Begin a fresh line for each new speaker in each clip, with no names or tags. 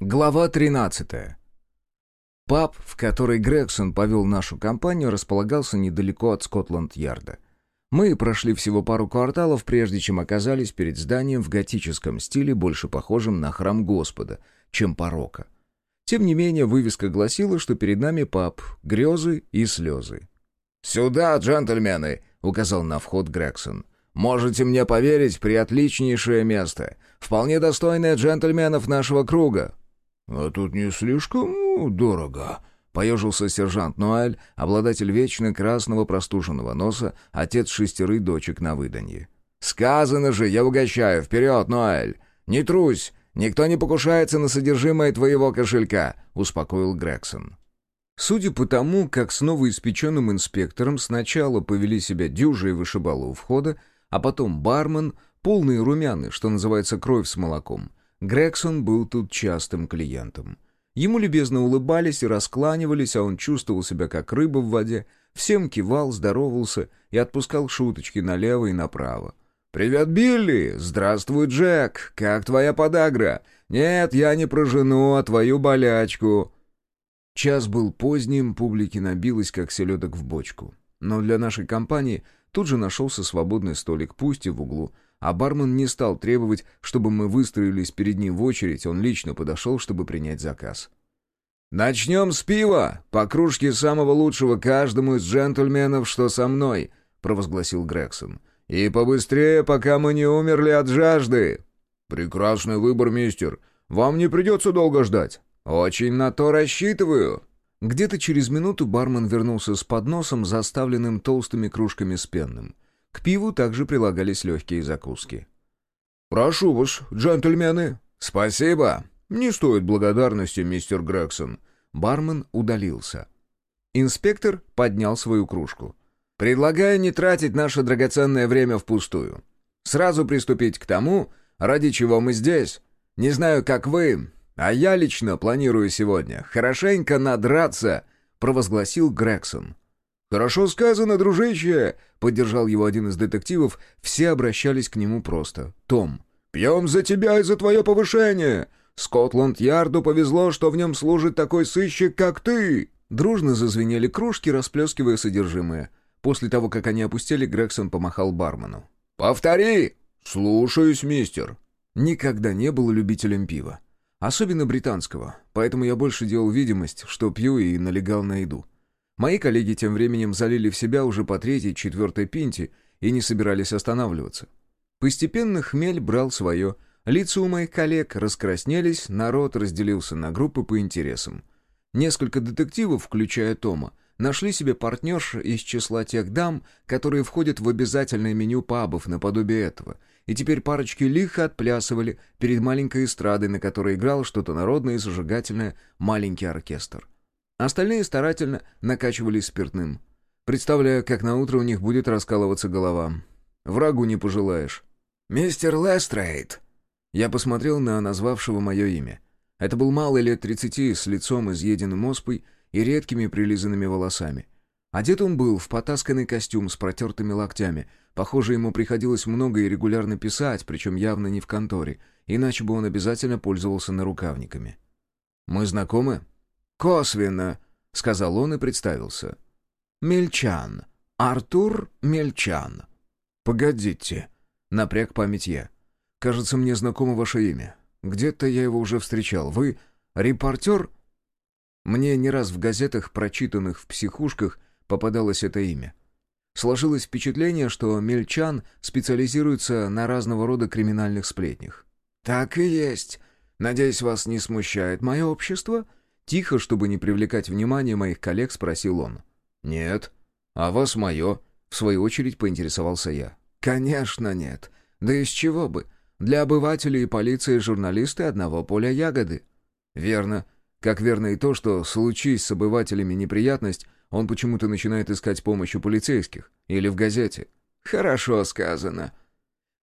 Глава 13. Паб, в который Грегсон повел нашу компанию, располагался недалеко от Скотланд-Ярда. Мы прошли всего пару кварталов, прежде чем оказались перед зданием в готическом стиле, больше похожим на храм Господа, чем порока. Тем не менее, вывеска гласила, что перед нами паб «Грезы и слезы». «Сюда, джентльмены!» — указал на вход Грегсон. «Можете мне поверить, приотличнейшее место. Вполне достойное джентльменов нашего круга».
«А тут не слишком ну, дорого», — поежился сержант Ноэль, обладатель вечно красного простуженного носа, отец шестерых дочек на выданье.
«Сказано же, я угощаю. Вперед, Ноэль! Не трусь! Никто не покушается на содержимое твоего кошелька», — успокоил Грегсон. Судя по тому, как с новоиспеченным инспектором сначала повели себя дюжи и вышибалы у входа, а потом бармен, полные румяны, что называется кровь с молоком, Грегсон был тут частым клиентом. Ему любезно улыбались и раскланивались, а он чувствовал себя как рыба в воде, всем кивал, здоровался и отпускал шуточки налево и направо. «Привет, Билли! Здравствуй, Джек! Как твоя подагра? Нет, я не про жену, а твою болячку!» Час был поздним, публики набилась, как селедок в бочку. Но для нашей компании тут же нашелся свободный столик, пусть и в углу — а бармен не стал требовать, чтобы мы выстроились перед ним в очередь, он лично подошел, чтобы принять заказ. «Начнем с пива! По кружке самого лучшего каждому из джентльменов, что со мной!» — провозгласил Грегсон. «И побыстрее, пока мы не умерли от жажды!»
«Прекрасный выбор, мистер. Вам не придется долго ждать».
«Очень на то рассчитываю!» Где-то через минуту бармен вернулся с подносом, заставленным толстыми кружками с пенным. К пиву также прилагались легкие закуски.
«Прошу вас, джентльмены».
«Спасибо».
«Не стоит благодарности, мистер Грегсон».
Бармен удалился. Инспектор поднял свою кружку. «Предлагаю не тратить наше драгоценное время впустую. Сразу приступить к тому, ради чего мы здесь. Не знаю, как вы, а я лично планирую сегодня хорошенько надраться», — провозгласил Грегсон.
«Хорошо сказано, дружище!»
— поддержал его один из детективов. Все обращались к нему просто. «Том».
«Пьем за тебя и за твое повышение! Скотланд-Ярду повезло, что в нем служит такой сыщик, как ты!»
Дружно зазвенели кружки, расплескивая содержимое. После того, как они опустили, Грегсон помахал бармену.
«Повтори!» «Слушаюсь, мистер».
Никогда не был любителем пива. Особенно британского, поэтому я больше делал видимость, что пью и налегал на еду. Мои коллеги тем временем залили в себя уже по третьей, четвертой пинте и не собирались останавливаться. Постепенно хмель брал свое. Лица у моих коллег раскраснелись, народ разделился на группы по интересам. Несколько детективов, включая Тома, нашли себе партнерш из числа тех дам, которые входят в обязательное меню пабов наподобие этого, и теперь парочки лихо отплясывали перед маленькой эстрадой, на которой играл что-то народное и зажигательное маленький оркестр. Остальные старательно накачивались спиртным. Представляю, как на утро у них будет раскалываться голова. Врагу не пожелаешь. «Мистер Лестрейд!» Я посмотрел на назвавшего мое имя. Это был малый лет тридцати, с лицом изъеденным оспой и редкими прилизанными волосами. Одет он был в потасканный костюм с протертыми локтями. Похоже, ему приходилось много и регулярно писать, причем явно не в конторе, иначе бы он обязательно пользовался нарукавниками. «Мы знакомы?» «Косвенно», — сказал он и представился. «Мельчан. Артур Мельчан». «Погодите», — напряг память я. «Кажется, мне знакомо ваше имя. Где-то я его уже встречал. Вы репортер?» Мне не раз в газетах, прочитанных в психушках, попадалось это имя. Сложилось впечатление, что Мельчан специализируется на разного рода криминальных сплетнях. «Так и есть. Надеюсь, вас не смущает мое общество?» Тихо, чтобы не привлекать внимание моих коллег, спросил он. «Нет. А вас мое?» В свою очередь поинтересовался я. «Конечно нет. Да из чего бы? Для обывателей и полиции журналисты одного поля ягоды». «Верно. Как верно и то, что, случись с обывателями неприятность, он почему-то начинает искать помощь у полицейских или в газете». «Хорошо сказано».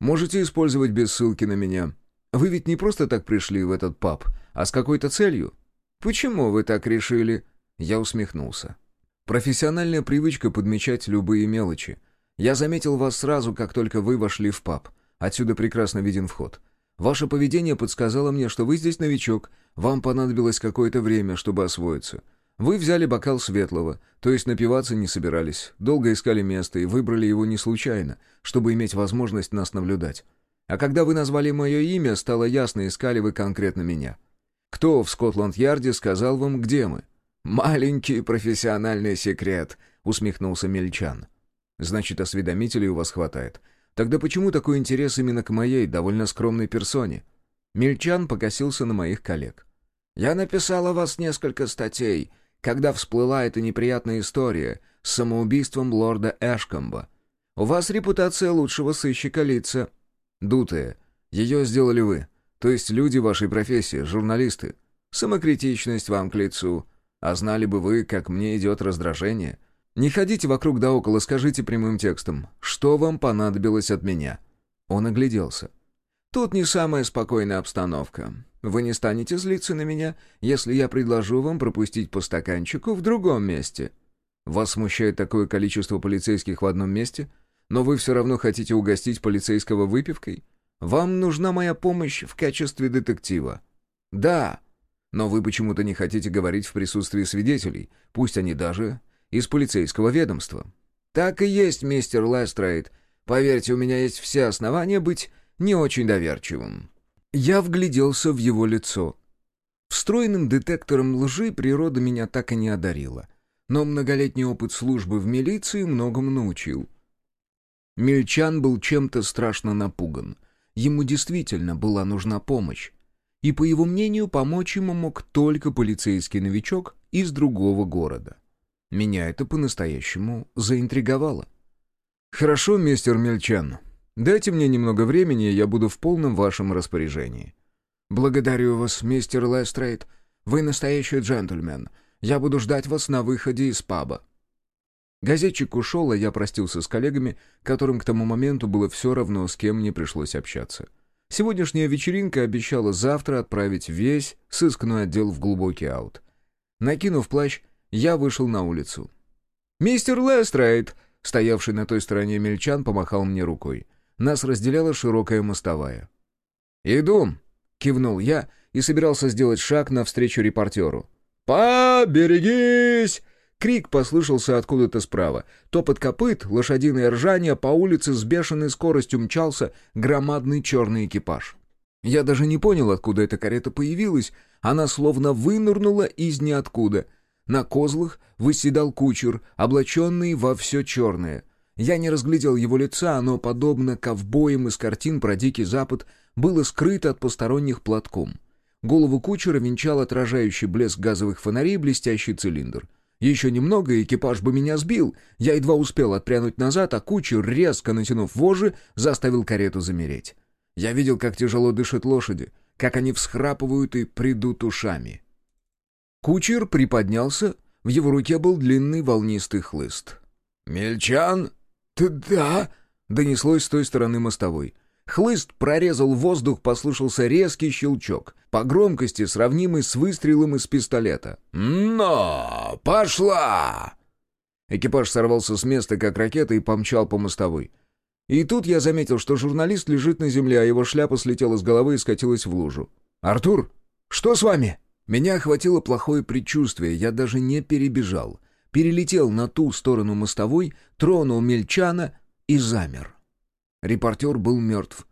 «Можете использовать без ссылки на меня. Вы ведь не просто так пришли в этот паб, а с какой-то целью?» «Почему вы так решили?» Я усмехнулся. «Профессиональная привычка подмечать любые мелочи. Я заметил вас сразу, как только вы вошли в паб. Отсюда прекрасно виден вход. Ваше поведение подсказало мне, что вы здесь новичок, Вам понадобилось какое-то время, чтобы освоиться. Вы взяли бокал светлого, то есть напиваться не собирались, долго искали место и выбрали его не случайно, чтобы иметь возможность нас наблюдать. А когда вы назвали мое имя, стало ясно, искали вы конкретно меня. Кто в Скотланд-Ярде сказал вам, где мы?» «Маленький профессиональный секрет», — усмехнулся Мельчан. «Значит, осведомителей у вас хватает. Тогда почему такой интерес именно к моей, довольно скромной персоне?» Мельчан покосился на моих коллег. «Я написал о вас несколько статей, когда всплыла эта неприятная история с самоубийством лорда Эшкомба. У вас репутация лучшего сыщика лица». «Дутая. Ее сделали вы. То есть люди вашей профессии, журналисты. Самокритичность вам к лицу. А знали бы вы, как мне идет раздражение. Не ходите вокруг да около, скажите прямым текстом, что вам понадобилось от меня?» Он огляделся. «Тут не самая спокойная обстановка. Вы не станете злиться на меня, если я предложу вам пропустить по стаканчику в другом месте?» «Вас смущает такое количество полицейских в одном месте? Но вы все равно хотите угостить полицейского выпивкой? Вам нужна моя помощь в качестве детектива?» «Да», но вы почему-то не хотите говорить в присутствии свидетелей, пусть они даже из полицейского ведомства. Так и есть, мистер Лестрейд. Поверьте, у меня есть все основания быть не очень доверчивым. Я вгляделся в его лицо. Встроенным детектором лжи природа меня так и не одарила. Но многолетний опыт службы в милиции многому научил. Мельчан был чем-то страшно напуган. Ему действительно была нужна помощь и, по его мнению, помочь ему мог только полицейский новичок из другого города. Меня это по-настоящему заинтриговало. «Хорошо, мистер Мельчан. Дайте мне немного времени, я буду в полном вашем распоряжении». «Благодарю вас, мистер Лестрейд. Вы настоящий джентльмен. Я буду ждать вас на выходе из паба». Газетчик ушел, а я простился с коллегами, которым к тому моменту было все равно, с кем мне пришлось общаться. Сегодняшняя вечеринка обещала завтра отправить весь сыскной отдел в глубокий аут. Накинув плащ, я вышел на улицу. «Мистер Лестрейд!» Стоявший на той стороне мельчан помахал мне рукой. Нас разделяла широкая мостовая. «Иду!» — кивнул я и собирался сделать шаг навстречу репортеру. «Поберегись!» Крик послышался откуда-то справа. Топот копыт, лошадиное ржание, по улице с бешеной скоростью мчался громадный черный экипаж. Я даже не понял, откуда эта карета появилась. Она словно вынырнула из ниоткуда. На козлах выседал кучер, облаченный во все черное. Я не разглядел его лица, оно, подобно ковбоям из картин про Дикий Запад, было скрыто от посторонних платком. Голову кучера венчал отражающий блеск газовых фонарей блестящий цилиндр — еще немного, и экипаж бы меня сбил. Я едва успел отпрянуть назад, а кучер, резко натянув вожжи, заставил карету замереть. Я видел, как тяжело дышат лошади, как они всхрапывают и придут ушами. Кучер приподнялся, в его руке был длинный волнистый хлыст. «Мельчан?» «Ты да?» — донеслось с той стороны мостовой. Хлыст прорезал воздух, послышался резкий щелчок, по громкости сравнимый с выстрелом из пистолета. «Но! Пошла!» Экипаж сорвался с места, как ракета, и помчал по мостовой. И тут я заметил, что журналист лежит на земле, а его шляпа слетела с головы и скатилась в лужу. «Артур, что с вами?» Меня охватило плохое предчувствие, я даже не перебежал. Перелетел на ту сторону мостовой, тронул мельчана и замер. Репортер был мертв.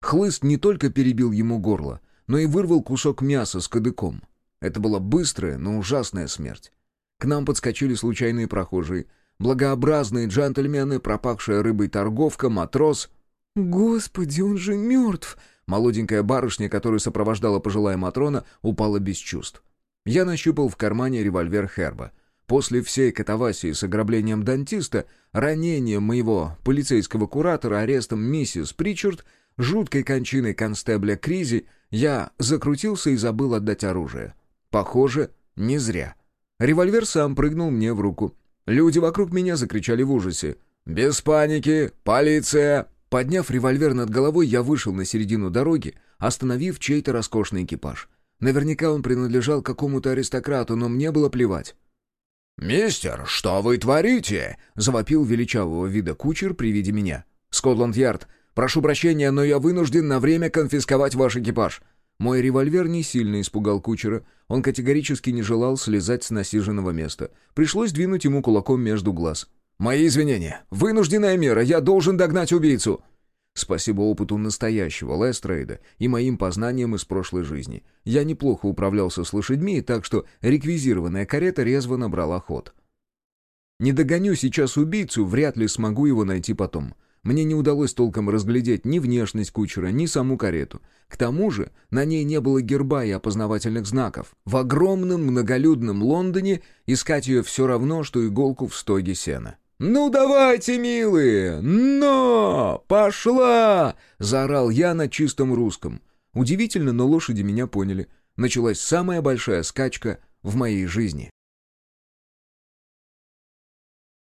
Хлыст не только перебил ему горло, но и вырвал кусок мяса с кадыком. Это была быстрая, но ужасная смерть. К нам подскочили случайные прохожие. Благообразные джентльмены, пропахшая рыбой торговка, матрос. «Господи, он же мертв!» Молоденькая барышня, которую сопровождала пожилая Матрона, упала без чувств. Я нащупал в кармане револьвер Херба — После всей катавасии с ограблением дантиста, ранением моего полицейского куратора, арестом миссис Причард, жуткой кончиной констебля Кризи, я закрутился и забыл отдать оружие. Похоже, не зря. Револьвер сам прыгнул мне в руку. Люди вокруг меня закричали в ужасе. «Без паники! Полиция!» Подняв револьвер над головой, я вышел на середину дороги, остановив чей-то роскошный экипаж. Наверняка он принадлежал какому-то аристократу, но мне было плевать. «Мистер, что вы творите?» — завопил величавого вида кучер при виде меня. «Скотланд-Ярд, прошу прощения, но я вынужден на время конфисковать ваш экипаж. Мой револьвер не сильно испугал кучера. Он категорически не желал слезать с насиженного места. Пришлось двинуть ему кулаком между глаз. «Мои извинения. Вынужденная мера. Я должен догнать убийцу!» Спасибо опыту настоящего Лестрейда и моим познаниям из прошлой жизни. Я неплохо управлялся с лошадьми, так что реквизированная карета резво набрала ход. Не догоню сейчас убийцу, вряд ли смогу его найти потом. Мне не удалось толком разглядеть ни внешность кучера, ни саму карету. К тому же на ней не было герба и опознавательных знаков. В огромном многолюдном Лондоне искать ее все равно, что иголку в стоге сена. «Ну давайте, милые! Но! Пошла!» — заорал я на чистом русском. Удивительно, но лошади меня поняли. Началась самая большая скачка в моей жизни.